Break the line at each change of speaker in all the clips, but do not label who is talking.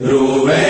روے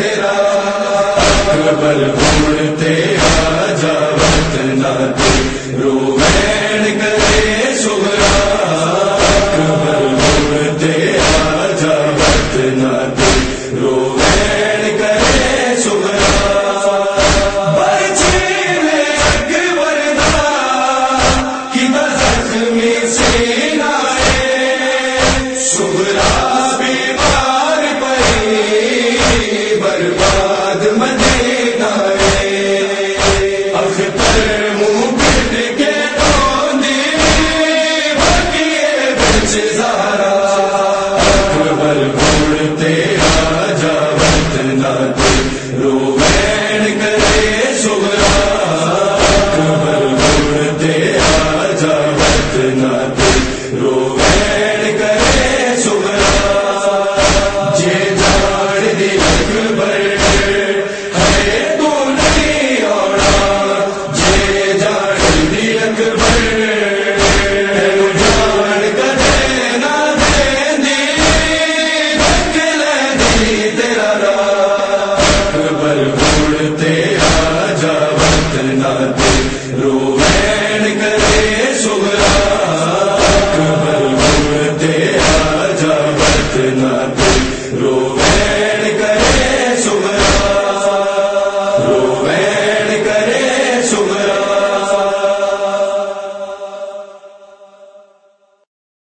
چہرہ کبل بھولتے زندہ دل رو نہ دے رو